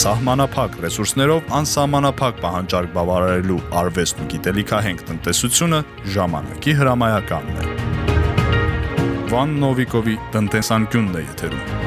Սահմանափակ ռեսուրսներով անսահմանափակ պահանջարկ բավարարելու արվեստ ու գիտելիքահենք տնտեսությունը ժամանակի հրամայականն է։ Վան Նովիկովի տնտեսանկյունն է եթերում։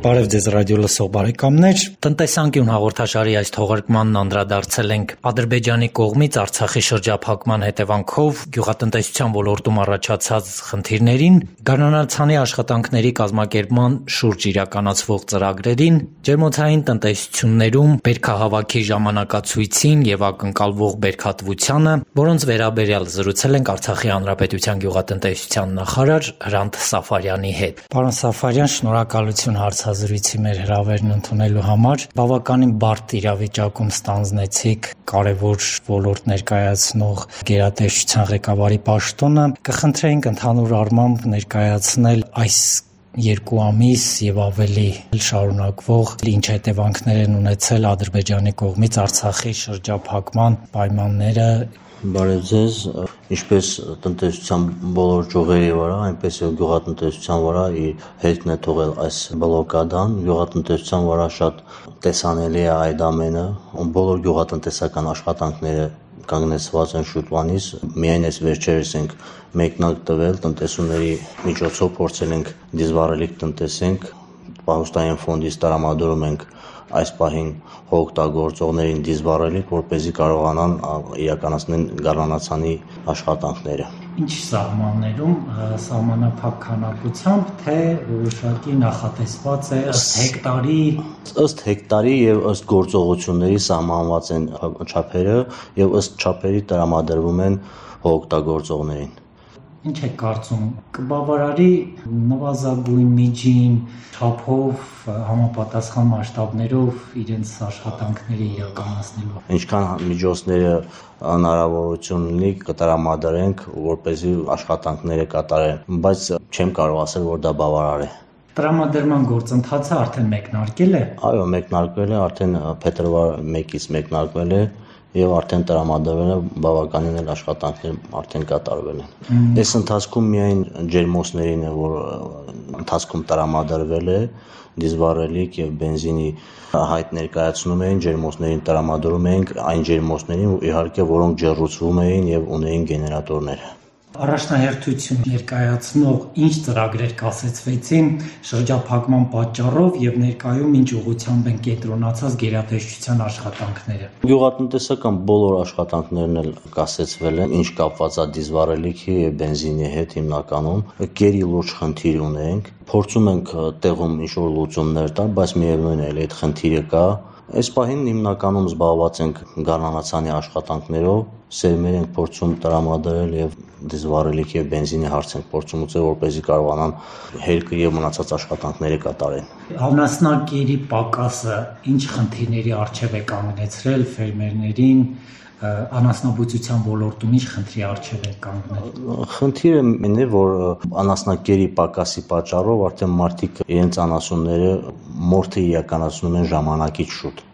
Բարև ձեզ ռադիո լսող բարեկամներ։ Տնտեսանկյուն հաղորդաշարի այս թողարկմանն անդրադարձել ենք Ադրբեջանի կողմից Արցախի շրջափակման հետևանքով գյուղատնտեսության ոլորտում առաջացած խնդիրներին, գարնանացանի աշխատանքների կազմակերպման շուրջ իրականացվող ծրագրերին, ջերմոցային տնտեսություններում բերքահավաքի ժամանակացույցին եւ ակնկալվող բերքատվությանը, որոնց վերաբերյալ զրուցել ենք Արցախի հանրապետության գյուղատնտեսության նախարար Հրանտ Սաֆարյանի հետ։ Պարոն Սաֆարյան, շնորհակալություն հարցը հարցազրույցի մեր հրավերն ընդունելու համար։ Բավականին բարդ իրավիճակում ստանձնեցիք կարևոր ոլորտ ներկայացնող գերատեսչության ղեկավարի պաշտոնը։ Կխնդրեինք ընդհանուր առմամբ ներկայացնել այս երկու ամիս եւ ավելի շարունակվող ինչ հետևանքներ են ունեցել Ադրբեջանի կողմից Արցախի շրջափակման պայմանները Բարև ձեզ, ինչպես տնտեսության բոլոր ճյուղերի վրա, այնպես եւ գյուղատնտեսության վրա իր հետքն է թողել այս բլոկադան։ Գյուղատնտեսության վրա շատ տեսանելի է այդ ամենը, բոլոր գյուղատնտեսական աշխատանքները կանգնեցված են շուտվանից։ Միայն այս վերջերս ենք մեկնակ տվել տնտեսուների միջոցով փորձել ենք դիզվառելիք տնտեսենք, պահոստային ֆոնդից տրամադրում ենք այս պահին օգտագործողներին դիզվառելիք, որ เป զի կարողանան իրականացնել գառնանացանի աշխատանքները։ Ինչ սահմաններում սահմանափակ քանակությամբ թե որոշակի նախատեսված է ըստ հեկտարի ըստ հեկտարի եւ ըստ գործողությունների սահմանված են չափերը եւ ըստ չափերի տրամադրվում են օգտագործողներին Ինչ եք կարծում, կբավարարի նվազագույն միջին չափով համապատասխան մասշտաբներով իրենց աշխատանքները իրականացնելու։ Ինչքան միջոցները հնարավորություն լինի կտրամադրենք, որպեսզի աշխատանքները կատարեն, բայց չեմ կարող ասել, որ դա բավարար է։ Տրամադրման գործընթացը արդեն մեկնարկել է։ Այո, մեկնարկվել է, արդեն փետրվար 1-ից մեկնարկվել է եւ արդեն տրամադրվել է բավականին էլ աշխատանքներ արդեն կատարվել են։ Այս ընթացքում միայն ջերմոցներին է, որ ընթացքում տրամադրվել է դիզվառելիք եւ բենզինի հայտ ներկայացնում էին ջերմոցներին տրամադրում էինք այն ջերմոցներին իհարկե որոնք ջեռուցվում էին եւ ունեին գեներատորներ առաջնահերթություն ներկայացնող ինչ ծրագրեր կասեցվեցին շրջափակման պատճառով եւ ներկայում ինչ ուղղությամբ են կենտրոնացած գերատեսչության աշխատանքները։ Գյուղատնտեսական բոլոր աշխատանքներն էլ կասեցվել են, ինչ կապված է դիզվառելիքի եւ բենզինի հետ հիմնականում։ Գերի լուրջ խնդիր ունենք, փորձում ենք տեղում ինչ որ լուծումներ տալ, բայց միևնույն է, այդ խնդիրը կա Այս պահին հիմնականում զբաղված ենք գառնանացանի աշխատանքներով, սերմեր ենք փորձում տրամադրել եւ դիզվառելիք եւ բենզինի հարց ենք փորձում ուծել, որպեսզի կարողանան հերկը եւ մնացած աշխատանքները կատարեն։ Անասնակերի պակասը ինչ խնդիրների արժև է կանգնեցրել ֆերմերներին, անասնաբուծության ոլորտում ինչ խնդրի արժև է կանգնել։ Խնդիրը մեն է, որ անասնակերի պակասի պատճառով արդեն մարդիկ իրենց անասունները մորթը իրականացնում են ժամանակից շուտ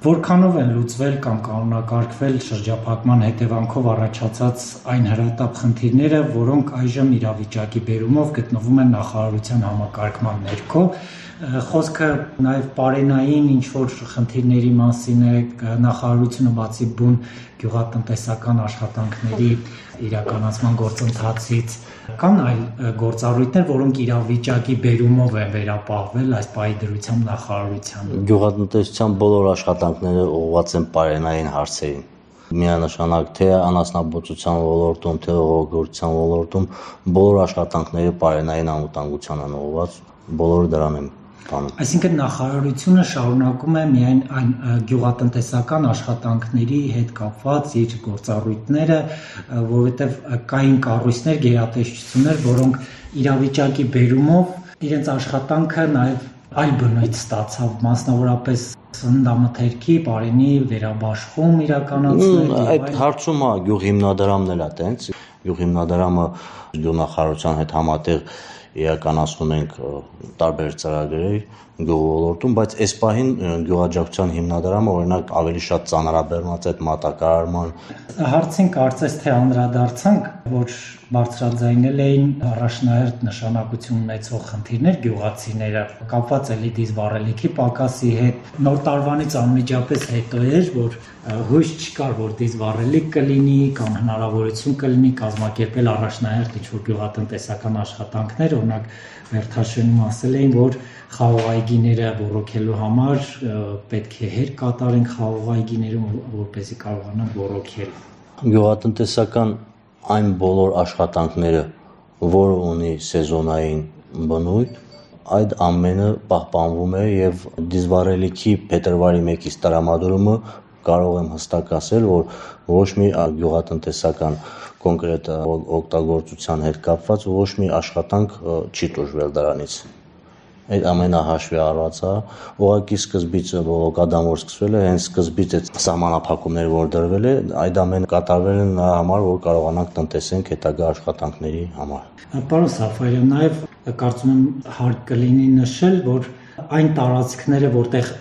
Որքանով են լուծվել կամ կանոնակարգվել շրջափակման հետևանքով առաջացած այն հրատապ խնդիրները, որոնք այժմ իրավիճակի բերումով գտնվում են նախարարության համակարգման ներքո, խոսքը նաև պարենային ինչ որ խնդիրների մասին է նախարարությունը բացի բուն գյուղատնտեսական աշխատանքների իրականացման գործընթացից կան այլ գործառույթներ, որոնք իրավիճակի բերումով են վերապահվել այս պահի դրությամբ նախարարությանը։ Գյուղատնտեսության բոլոր աշխատանքները ուղղված են պարենային հարցերին միանշանակ թե անասնաբուծության ոլորտում, թե հողագործության ոլորտում բոլոր աշխատանքները պարենային անվտանգության են ուղղված, բոլորը դրան են Այսինքն նախարարությունը շարունակում է միայն այն գյուղատնտեսական աշխատանքների հետ կապված իր գործառույթները, որովհետև կային կառույցներ, գերատեսչություններ, որոնք իրավիճակի բերումով իրենց աշխատանքը նաև այլ բնույթ ստացավ, մասնավորապես սննդամթերքի բարենի վերաբաշխում իրականացնել։ Այդ հարցում հա գյուղ հիմնադրամն էլ է տենց։ Գյուղ հիմնադրամը գյուղնախարարության հետ համատեղ իրականացնում ենք տարբեր ծրագրեր, գյուղոլորտում, բայց այս պահին գյուղաճակցության հիմնադրամը օրինակ ավելի շատ ծանրաբեռնված է այդ մատակարարման հարցին կարծես թե անդրադարձանք, որ բարձրաձայնել էին առաջնահերթ նշանակություն ունեցող խնդիրներ գյուղացիները կապված էլի դիզվառելիքի պակասի հետ նոր տարվանից անմիջապես հետո էր որ հույս չկար որ դիզվառելիք կլինի կամ հնարավորություն կլինի կազմակերպել առաջնահերթ ինչ-որ գյուղատնտեսական աշխատանքներ օրինակ Վերթաշենում ասել էին որ խաղողայգիները ռոռոքելու համար պետք է հեր կատարենք խաղողայգիներում որպեսզի կարողանան ռոռոքել գյուղատնտեսական այն բոլոր աշխատանքները, որը ունի սեզոնային բնույթ, այդ ամենը պահպանվում է եւ դիզվառելիքի փետրվարի 1-ից տրամադրումը կարող եմ հստակ ասել, որ ոչ մի գյուղատնտեսական կոնկրետ օգտագործության հետ կապված ոչ մի աշխատանք չի տուժվել դրանից այդ ամենը հաշվի առած է ուղղակի սկզբից բողոքադամ որ սկսվել է հենց սկզբից այդ սահմանափակումները որ դրվել է այդ ամենը կատարվել են նրա համար որ կարողանանք տնտեսենք հետագա աշխատանքների համար պարոն Սաֆարյան նաև կարծում եմ հարկ կլինի նշել որ այն տարածքները, որտեղ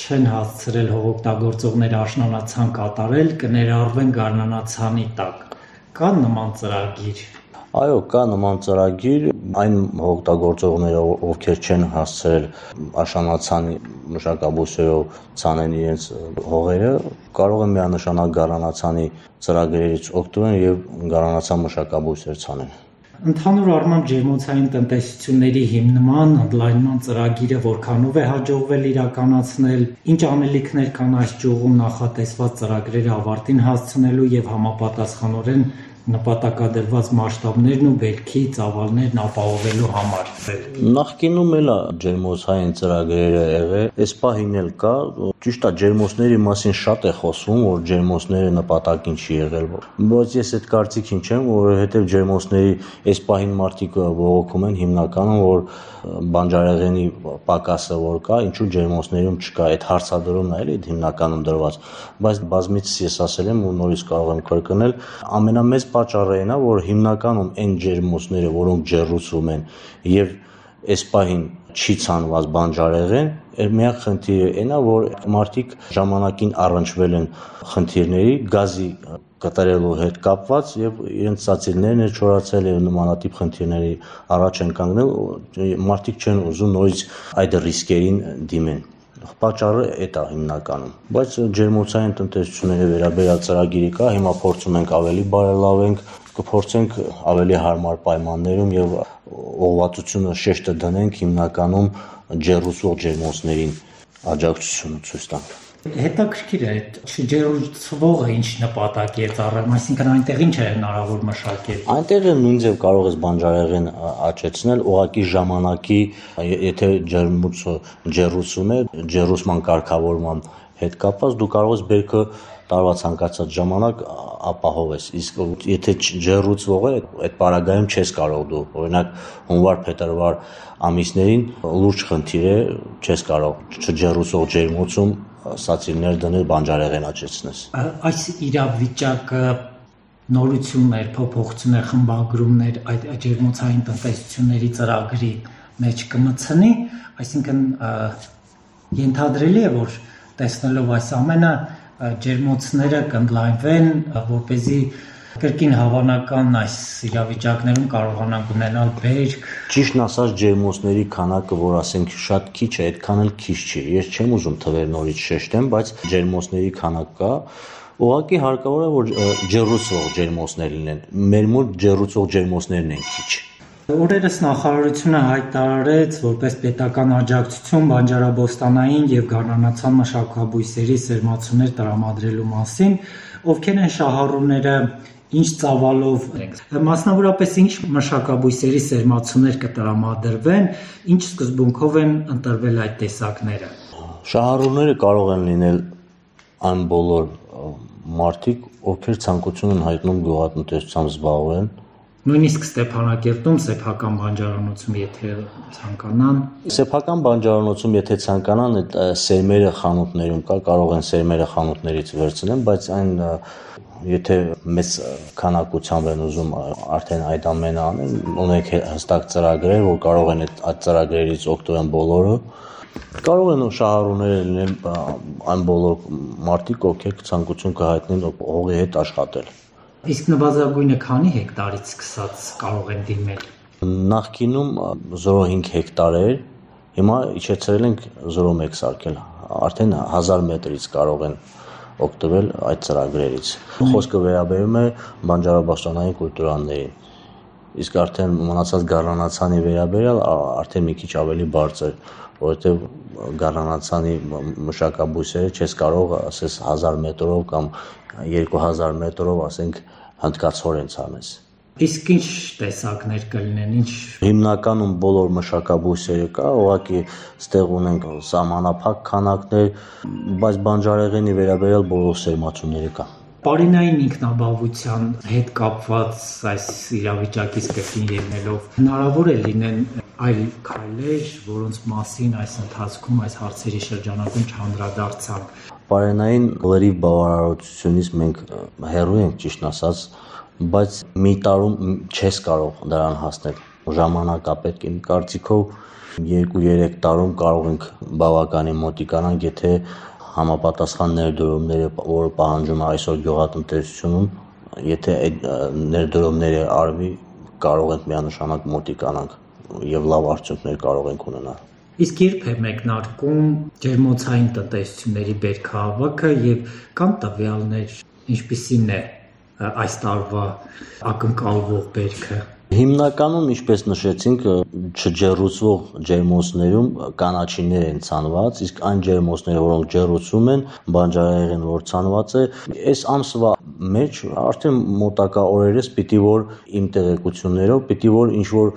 չեն հասցրել հողօգտագործողները աշնանացան կատարել, կներառվեն գարնանացանի տակ։ Կա նման ծրագիր Այո, կա նման ծրագիր, այն օգտագործողները, ովքեր չեն հասցրել աշանացանի մշակաբույսերով ցանեն իրենց հողերը, կարող են միանշանակ գարանացանի ծրագրերից օգտվել եւ գարանացան մշակաբույսեր ցանեն։ Ընդհանուր առմամբ ջերմոցային տնտեսությունների հիմնման, ընդլայնման ծրագիրը որքանով է հաջողվել իրականացնել, ինչ անելիքներ կան այս ճյուղում նախատեսված ծրագրերը ավարտին հասցնելու եւ համապատասխանորեն նպատակադրված մասշտաբներն ու բերքի ծավալներն ապահովելու համար։ Նախկինում էլ է ջերմոցային ծրագրերը եղել, այս պահին էլ կա, ճիշտ է ջերմոցների մասին շատ է խոսվում, որ ջերմոցները նպատակին չի եղել, բայց ես այդ կարծիքին չեմ, որովհետև ջերմոցների այս պահին մարդիկ բողոքում են հիմնականում, որ բանջարեղենի պակասը որ կա, ինչու ջերմոցներում չկա, այդ հարցադրումն է էլի հիմնականում դրված, բայց բազմիցս ես ասել եմ ու նորից կարող եմ կրկնել, ամենամեծ պատճառը այն է, որ հիմնականում այն ջերմոցները, որոնք ջեռուցվում են եւ այս պահին չի ցանված բանջարեղեն, միակ խնդիրը այն է, որ մարդիկ ժամանակին առնչվել են խնդիրների գազի կտրելու հետ կապված եւ իրենց ծածիլներն է չորացել եւ նմանատիպ խնդիրների առաջ են կանգնել մարդիկ չեն ուզում նորից այդ ռիսկերին դիմեն պատճառը այդ է հիմնականում բայց ջերմոցային տնտեսությունների վերաբերյալ ծրագիրի կա հիմա փորձում ենք ավելի բարելավենք կփորձենք ավելի հարմար պայմաններում եւ ուղղվածությունը շեշտը դնենք հիմնականում ջերուսող ջերմոցներին աջակցությունը ցույց տանք Հետաքրքիր է, չջերուցվողը ինչ նպատակի է ծառայում, այսինքն այնտեղ ինչ է հնարավոր մշակել։ Այնտեղ նույն ձև կարող ես բանջարեղեն աճեցնել, ուղակի ժամանակի, եթե ջերմուցը ջերուցում է, ջերուսման կարգավորման հետ կապված դու կարող ես բերքը տարվա ցանկացած ժամանակ ապահովես։ Իսկ եթե ջերուցվող է, այդ պարագայում չես կարող դու։ Օրինակ հունվար-փետրվար ամիսներին լուրջ խնդիր է, չես կարող չջերուցող ջերմոցում սացիլներ դնել բանջարեղեն աճեցնես։ Այս իրավիճակը նորություններ, փոփոխություններ, խմբագրումներ այդ ջերմոցային տնտեսությունների ծրագրի մեջ կմցնի, այսինքն ենթադրելի է, որ տեսնելով այս ամենը ջերմոցները կընդլայնվեն, որ เป զի կրկին հավանական այս իրավիճակներում կարողանանք ունենալ բերք։ Ճիշտն ասած ջերմոցների քանակը, որ ասենք շատ քիչ է, այդքան էլ քիչ չի։ Ես չեմ ուզում թվեր նորից շեշտեմ, բայց ջերմոցների քանակ կա, Ուղղակի հարկավոր է որ ջերուցող ջերմոցներ լինեն։ Մեր մոտ ջերուցող ջերմոցներն են քիչ։ Օրերս նախարարությունը հայտարարեց որպես պետական աջակցություն բանջարաբոստանային եւ գառնանացան մշակաբույսերի սերմացումներ տրամադրելու մասին, ովքեր են շահառուները, ինչ ծավալով մասնավորապես ինչ մշակաբույսերի սերմացումներ կտրամադրվեն, ինչ սկզբունքով են ընտրվել այդ տեսակները։ Շահառուները կարող են լինել այն բոլոր մարդիկ, ովքեր ցանկություն են հայտնում գյուղատնտեսությամբ զբաղվել, նույնիսկ Ստեփանակերտում սեփական բանջարանոցում եթե ցանկանան սեփական բանջարանոցում եթե ցանկանան այդ սերմերը խանութներում կա կարող են սերմերը խանութներից վերցնեն բայց այն եթե մեծ քանակությամբ են ուզում արդեն այդ ամենը անեն, ունենք հստակ ծրագրեր, որ կարող են այդ ծրագրերից օգտվեն բոլորը, Կարող են շահառուները լինել այն բոլոր մարդիկ, ովքեր ցանկություն կհայտնեն հողի հետ աշխատել։ Իսկ նվազագույնը քանի հեկտարից սկսած կարող են դիմել։ Նախկինում 0.5 հեկտար էր, հիմա իջեցրել ենք 0.1 սարքել։ Արդեն 1000 մետրից կարող են օգտվել այդ ծրագրերից։ Խոսքը վերաբերում է բանջարաբաստանային կուլտուրաներին իսկ արդեն մնացած գառնանացանի վերաբերյալ արդեն մի քիչ ավելի բարձր որովհետև գառնանացանի մշակաբույսերը չես կարող ասես 1000 մետրով կամ 2000 մետրով ասենք հնդկացորեն ցանես Իսկ ինչ տեսակներ կլինեն, ինչ հիմնականում բոլոր մշակաբույսերը կա, ուղղակի ստեղ ունենք սահմանափակ քանակներ, բայց բանջարեղենի վերաբերյալ բոլոր սերմացումները կան։ Պարինային ինքնաբավության հետ կապված այս իրավիճակից կրկին ելնելով հնարավոր է լինեն այլ քայլեր, որոնց մասին այս ընթացքում այս հարցերի շրջանակում չանդրադարձանք։ Պարենային լրիվ բավարարությունից մենք հեռու ենք ճիշտ ասած, բայց մի տարում չես կարող դրան հասնել։ Ժամանակա պետք է կարծիքով 2-3 տարում կարող ենք բավականին մոտիկանանք, եթե համապատասխան ներդրումները, որը պահանջում է այսօր գյուղատնտեսությունում, եթե այդ ներդրումները արվի, կարող ենք միանշանակ մոտիկանանք եւ լավ արդյունքներ կարող ենք ունենալ։ Իսկ երբ է մեկնարկում ջերմոցային տնտեսությունների բերքահավաքը եւ կան տվյալներ, ինչպիսին է այս տարվա ակնկալվող բերքը։ Հիմնականում, ինչպես նշեցինք, չջեռուցվող ջերմոցներում կանաչիներ են ցանված, իսկ այն ջերմոցները, որոնք ջեռուցում են, բանջարեղեն որ ցանված է, այս ամսվա մեջ արդեն մոտակա օրերս պիտի որ իմ տեղեկություններով պիտի որ ինչ որ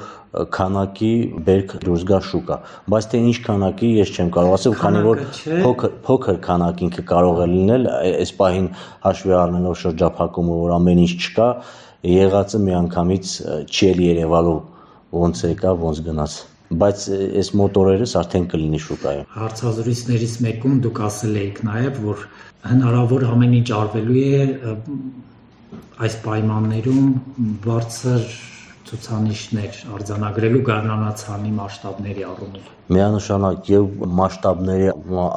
քանակի բերք դուրս գա շուկա, բայց թե ինչ քանակի ես չեմ կարող ասել, քանի որ փոքր փոքր քանակ ինքը կարող է լինել, այս պահին հաշվի առնելով շրջափակումը, որ ամեն ինչ չկա, եղածը միանգամից չի էլ երևալու ոնց եկա, ոնց գնաց բայց այս մոտորերս արդեն կլինի շուկայում։ Հարցազրույցներից մեկում դուք ասել եք նաև, որ հնարավոր ամեն ինչ արվելու է այս պայմաններում բարձր ցուցանիշներ արձանագրելու գարնանացանի մասշտաբների առումով։ Միանշանակ եւ մասշտաբների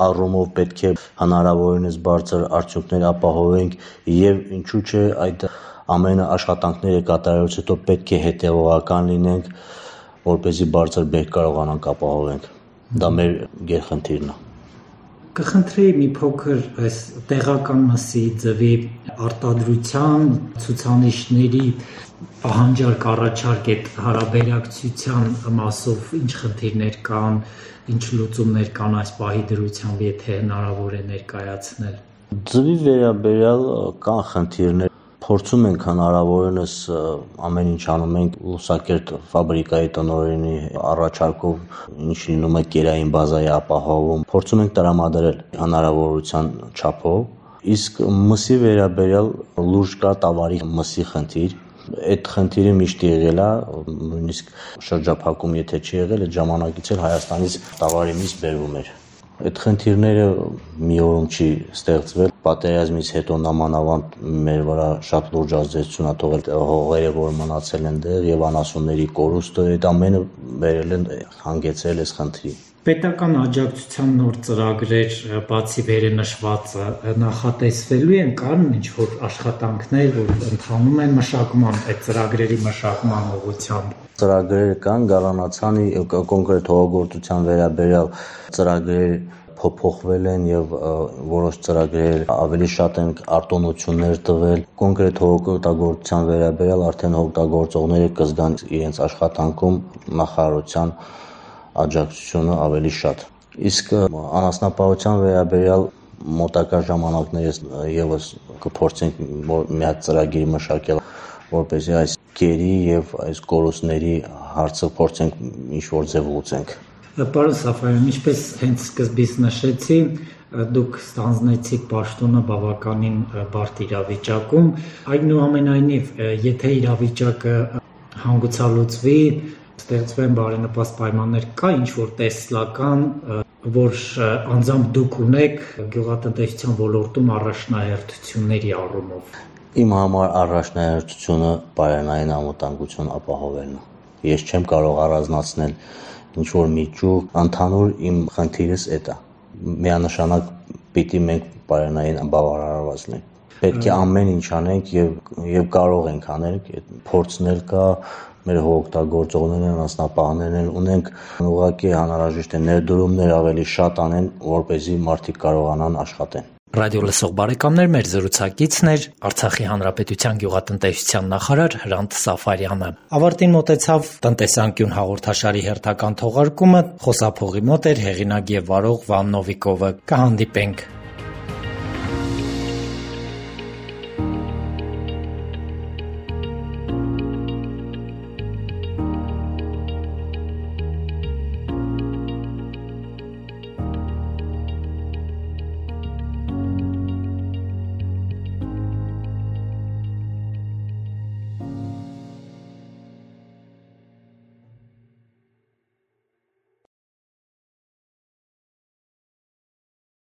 առումով պետք է հնարավորինս բարձր արդյունքներ ապահովենք եւ ինչու՞ չէ այդ ամենը աշխատանքները կատարելուց հետո պետք է հետևողական լինենք, որպեսզի բարձր բերք կարողանանք ապահովենք։ Դա մեր գերխնդիրն է։ Կխնդրեի մի փոքր այս տեղական մսի ձվի արտադրության ցուցանիշների պահանջարկ առաջարկ այդ հարաբերակցության մասով ինչ խնդիրներ կան, ինչ լուծումներ կան այս պահի դրությամբ, եթե հնարավոր է ներկայացնել։ Ձվի վերաբերյալ կան խնդիրներ փորձում ենք հնարավորինս ամեն ինչ անում ենք լուսակերտ ֆաբրիկայի տնօրենի առաջարկով ինչ լինում է կերային բազայի ապահովում փորձում ենք տրամադրել հնարավորության չափով իսկ մսի վերաբերյալ լուրջ կա տավարի մսի խնդիր այդ խնդիրը միշտ եղել է նույնիսկ շրջափակում եթե չի եղել այդ ժամանակից էլ Հայաստանից տավարի միս բերվում էր Այդ խնդիրները մի օրում չի ստեղծվել։ Պատերազմից հետո նամանավանդ մեր վրա շատ լուրջ ազդեցություն ա թողել հողերը, որ մնացել են դեղ եւ անասունների կորուստը, այդ ամենը վերել են հանգեցրել այս խնդրի։ Պետական աջակցության նոր ծրագրեր բացի վերենշվածը նախատեսվելու են կան ինչ որ աշխատանքներ, որ ընթանում են մշակման այդ ծրագրերի մշակման ուղղությամբ ծրագրեր կան գալանացանի կոնկրետ հողագործության վերաբերյալ ծրագրեր փոփոխվել են եւ որոշ ծրագրեր ավելի շատ են արտոնություններ տվել կոնկրետ հողօգտագործության վերաբերյալ արդեն օգտագործողները կզգան իրենց աշխատանքում նախարարության աջակցությունը ավելի շատ իսկ անասնապահության վերաբերյալ մոտակա ժամանակներս եւս կփորձենք մի հատ ծրագիր մշակել որպեսզի այս գերի եւ այս կորուստների հարցը փորձենք ինչ որ ձև լուծենք։ Պարոն Սաֆարյան, ինչպես հենց սկզբից նշեցի, դուք ստանձնեցիք պաշտոնը բավականին բարդ իրավիճակում, այնուամենայնիվ, եթե իրավիճակը հանգուցալուծվի, ստեղծվեն բարենպաստ պայմաններ, կա ինչ որ տեսլական որ անձամբ դուք ունեք գյուղատնտեսության ոլորտում առաջնահերթությունների առումով Իմ համար առաջնահերթությունը պարենային անվտանգություն ապահովելն է։ Ես չեմ կարող առանձնացնել ինչ որ մի ճյուղ, ընդհանուր իմ խնդիրս է դա։ Միանշանակ պիտի մենք բարենային բավարարված լինենք պետք է ամեն ինչ անենք եւ եւ կարող ենք անել, փորձներ կա, մեր հողօգտագործողներն անասնապահներն ունենք ուղղակի անհրաժեշտ է ներդրումներ ավելի շատ անեն, որ เป զի մարդիկ կարողանան աշխատեն։ Ռադիո լսող բարեկամներ, մեր զրուցակիցն էր Արցախի Հանրապետության գյուղատնտեսության նախարար Հրանտ Սաֆարյանը։ Ավարտին մոտեցավ տնտեսանկյուն հաղորդաշարի հերթական թողարկումը, խոսափողի մոտ էր հեղինակ եւ վարող Վան Նովիկովը։ Կհանդիպենք